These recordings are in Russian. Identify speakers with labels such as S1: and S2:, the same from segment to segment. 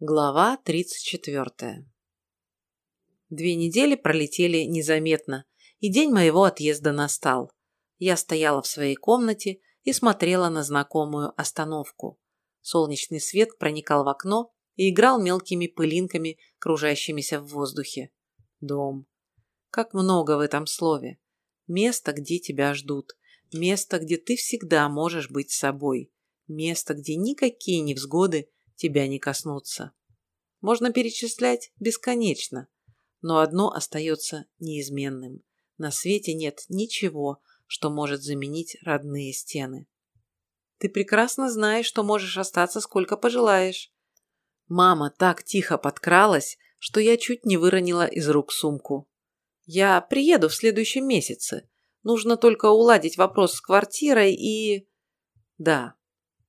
S1: Глава 34. Две недели пролетели незаметно, и день моего отъезда настал. Я стояла в своей комнате и смотрела на знакомую остановку. Солнечный свет проникал в окно и играл мелкими пылинками, кружащимися в воздухе. Дом. Как много в этом слове. Место, где тебя ждут. Место, где ты всегда можешь быть собой. Место, где никакие невзгоды тебя не коснутся. Можно перечислять бесконечно, но одно остается неизменным. На свете нет ничего, что может заменить родные стены. Ты прекрасно знаешь, что можешь остаться сколько пожелаешь. Мама так тихо подкралась, что я чуть не выронила из рук сумку. Я приеду в следующем месяце. Нужно только уладить вопрос с квартирой и... Да,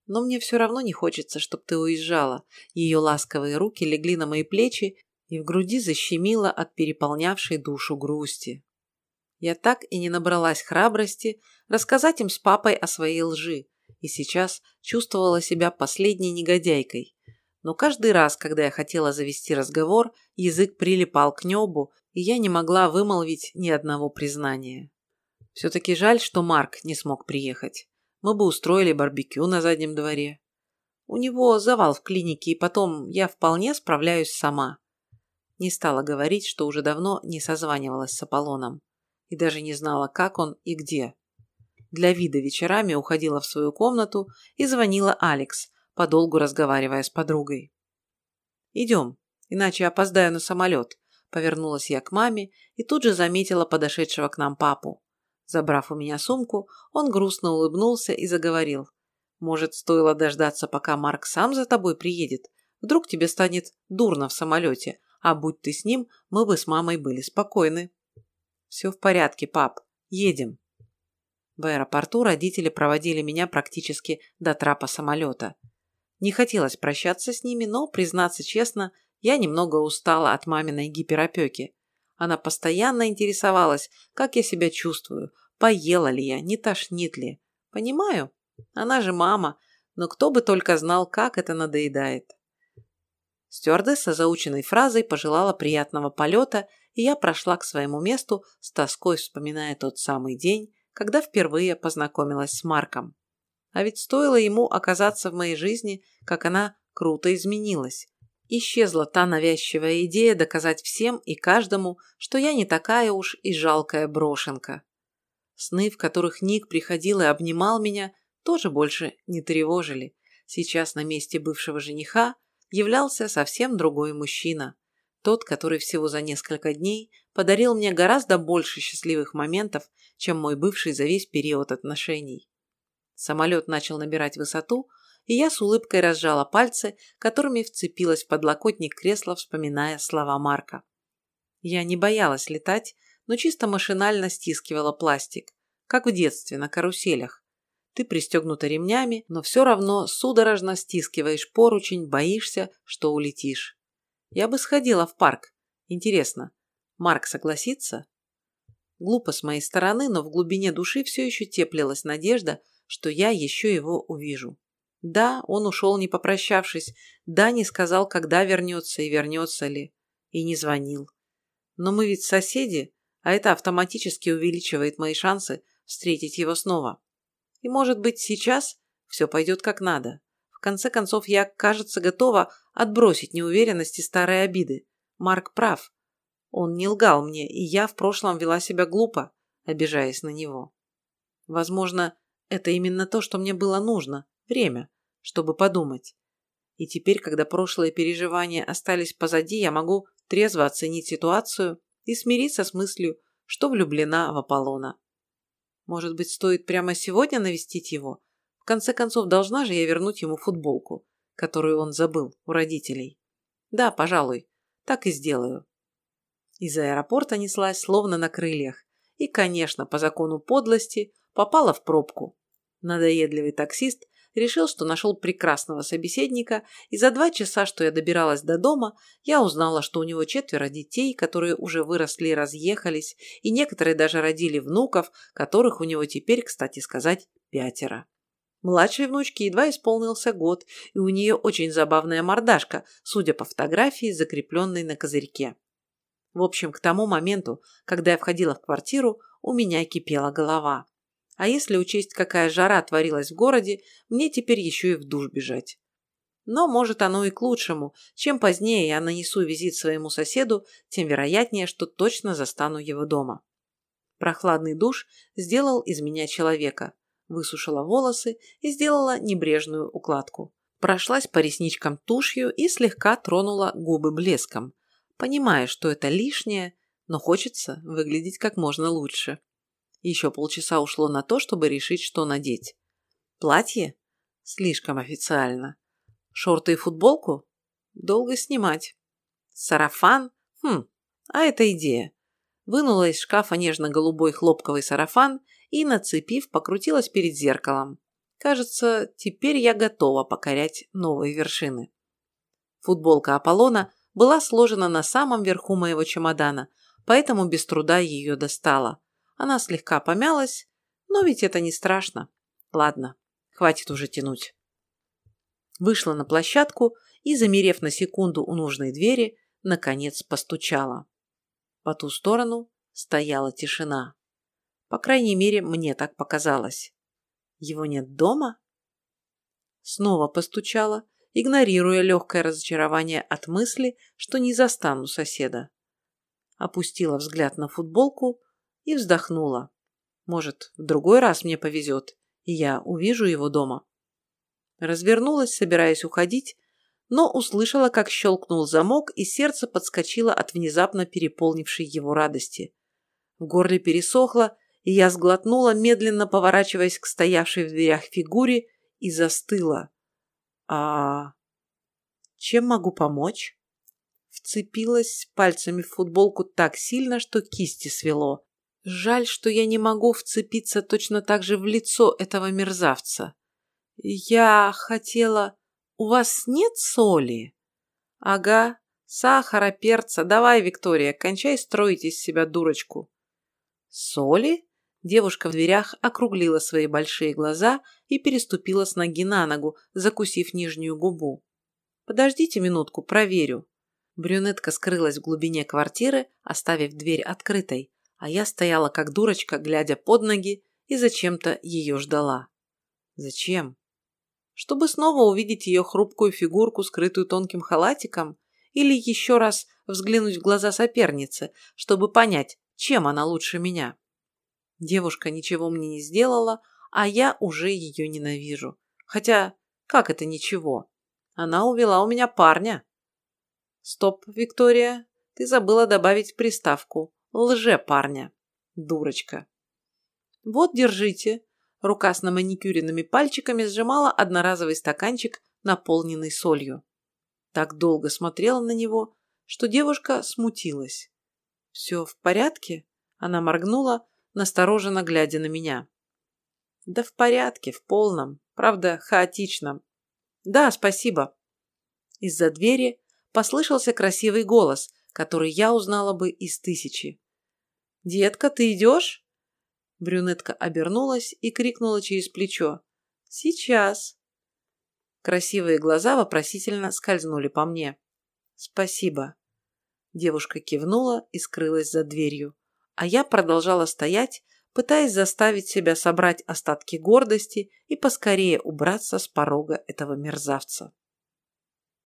S1: но мне все равно не хочется, чтобы ты уезжала. Ее ласковые руки легли на мои плечи и в груди защемило от переполнявшей душу грусти. Я так и не набралась храбрости рассказать им с папой о своей лжи, и сейчас чувствовала себя последней негодяйкой. Но каждый раз, когда я хотела завести разговор, язык прилипал к небу, и я не могла вымолвить ни одного признания. Все-таки жаль, что Марк не смог приехать мы бы устроили барбекю на заднем дворе. У него завал в клинике, и потом я вполне справляюсь сама. Не стала говорить, что уже давно не созванивалась с Аполлоном и даже не знала, как он и где. Для вида вечерами уходила в свою комнату и звонила Алекс, подолгу разговаривая с подругой. «Идем, иначе опоздаю на самолет», – повернулась я к маме и тут же заметила подошедшего к нам папу. Забрав у меня сумку, он грустно улыбнулся и заговорил. «Может, стоило дождаться, пока Марк сам за тобой приедет? Вдруг тебе станет дурно в самолете, а будь ты с ним, мы бы с мамой были спокойны». «Все в порядке, пап. Едем». В аэропорту родители проводили меня практически до трапа самолета. Не хотелось прощаться с ними, но, признаться честно, я немного устала от маминой гиперопеки. Она постоянно интересовалась, как я себя чувствую, поела ли я, не тошнит ли. Понимаю, она же мама, но кто бы только знал, как это надоедает. Стюардесса заученной фразой пожелала приятного полета, и я прошла к своему месту с тоской, вспоминая тот самый день, когда впервые познакомилась с Марком. А ведь стоило ему оказаться в моей жизни, как она круто изменилась. Исчезла та навязчивая идея доказать всем и каждому, что я не такая уж и жалкая брошенка. Сны, в которых Ник приходил и обнимал меня, тоже больше не тревожили. Сейчас на месте бывшего жениха являлся совсем другой мужчина. Тот, который всего за несколько дней подарил мне гораздо больше счастливых моментов, чем мой бывший за весь период отношений. Самолет начал набирать высоту, и я с улыбкой разжала пальцы, которыми вцепилась в подлокотник кресла, вспоминая слова Марка. Я не боялась летать, но чисто машинально стискивала пластик, как в детстве на каруселях. Ты пристегнута ремнями, но все равно судорожно стискиваешь поручень, боишься, что улетишь. Я бы сходила в парк. Интересно, Марк согласится? Глупо с моей стороны, но в глубине души все еще теплилась надежда, что я еще его увижу. Да, он ушел не попрощавшись, да, не сказал, когда вернется и вернется ли, и не звонил. Но мы ведь соседи, а это автоматически увеличивает мои шансы встретить его снова. И может быть сейчас все пойдет как надо. В конце концов, я, кажется, готова отбросить неуверенность и старые обиды. Марк прав. Он не лгал мне, и я в прошлом вела себя глупо, обижаясь на него. Возможно, это именно то, что мне было нужно. Время чтобы подумать. И теперь, когда прошлые переживания остались позади, я могу трезво оценить ситуацию и смириться с мыслью, что влюблена в Аполлона. Может быть, стоит прямо сегодня навестить его? В конце концов, должна же я вернуть ему футболку, которую он забыл у родителей. Да, пожалуй, так и сделаю. Из аэропорта неслась словно на крыльях и, конечно, по закону подлости, попала в пробку. Надоедливый таксист решил, что нашел прекрасного собеседника, и за два часа, что я добиралась до дома, я узнала, что у него четверо детей, которые уже выросли и разъехались, и некоторые даже родили внуков, которых у него теперь, кстати сказать, пятеро. Младшей внучке едва исполнился год, и у нее очень забавная мордашка, судя по фотографии, закрепленной на козырьке. В общем, к тому моменту, когда я входила в квартиру, у меня кипела голова. А если учесть, какая жара творилась в городе, мне теперь еще и в душ бежать. Но, может, оно и к лучшему. Чем позднее я нанесу визит своему соседу, тем вероятнее, что точно застану его дома. Прохладный душ сделал из меня человека. Высушила волосы и сделала небрежную укладку. Прошлась по ресничкам тушью и слегка тронула губы блеском, понимая, что это лишнее, но хочется выглядеть как можно лучше. Еще полчаса ушло на то, чтобы решить, что надеть. Платье? Слишком официально. Шорты и футболку? Долго снимать. Сарафан? Хм, а это идея. Вынула из шкафа нежно-голубой хлопковый сарафан и, нацепив, покрутилась перед зеркалом. Кажется, теперь я готова покорять новые вершины. Футболка Аполлона была сложена на самом верху моего чемодана, поэтому без труда ее достала. Она слегка помялась, но ведь это не страшно. Ладно, хватит уже тянуть вышла на площадку и, замерев на секунду у нужной двери, наконец постучала. По ту сторону стояла тишина. По крайней мере, мне так показалось. Его нет дома? Снова постучала, игнорируя легкое разочарование от мысли, что не застану соседа. Опустила взгляд на футболку и вздохнула. Может, в другой раз мне повезет, и я увижу его дома. Развернулась, собираясь уходить, но услышала, как щелкнул замок, и сердце подскочило от внезапно переполнившей его радости. В горле пересохло, и я сглотнула, медленно поворачиваясь к стоявшей в дверях фигуре, и застыла. «А чем могу помочь?» Вцепилась пальцами в футболку так сильно, что кисти свело. Жаль, что я не могу вцепиться точно так же в лицо этого мерзавца. «Я хотела... У вас нет соли?» «Ага, сахара, перца. Давай, Виктория, кончай строить из себя дурочку». «Соли?» Девушка в дверях округлила свои большие глаза и переступила с ноги на ногу, закусив нижнюю губу. «Подождите минутку, проверю». Брюнетка скрылась в глубине квартиры, оставив дверь открытой, а я стояла как дурочка, глядя под ноги, и зачем-то ее ждала. Зачем? чтобы снова увидеть ее хрупкую фигурку, скрытую тонким халатиком, или еще раз взглянуть в глаза соперницы, чтобы понять, чем она лучше меня. Девушка ничего мне не сделала, а я уже ее ненавижу. Хотя, как это ничего? Она увела у меня парня. Стоп, Виктория, ты забыла добавить приставку «лже-парня». Дурочка. Вот, держите. Рука с наманикюренными пальчиками сжимала одноразовый стаканчик, наполненный солью. Так долго смотрела на него, что девушка смутилась. «Все в порядке?» Она моргнула, настороженно глядя на меня. «Да в порядке, в полном, правда, хаотичном. Да, спасибо». Из-за двери послышался красивый голос, который я узнала бы из тысячи. «Детка, ты идешь?» Брюнетка обернулась и крикнула через плечо. «Сейчас!» Красивые глаза вопросительно скользнули по мне. «Спасибо». Девушка кивнула и скрылась за дверью, а я продолжала стоять, пытаясь заставить себя собрать остатки гордости и поскорее убраться с порога этого мерзавца.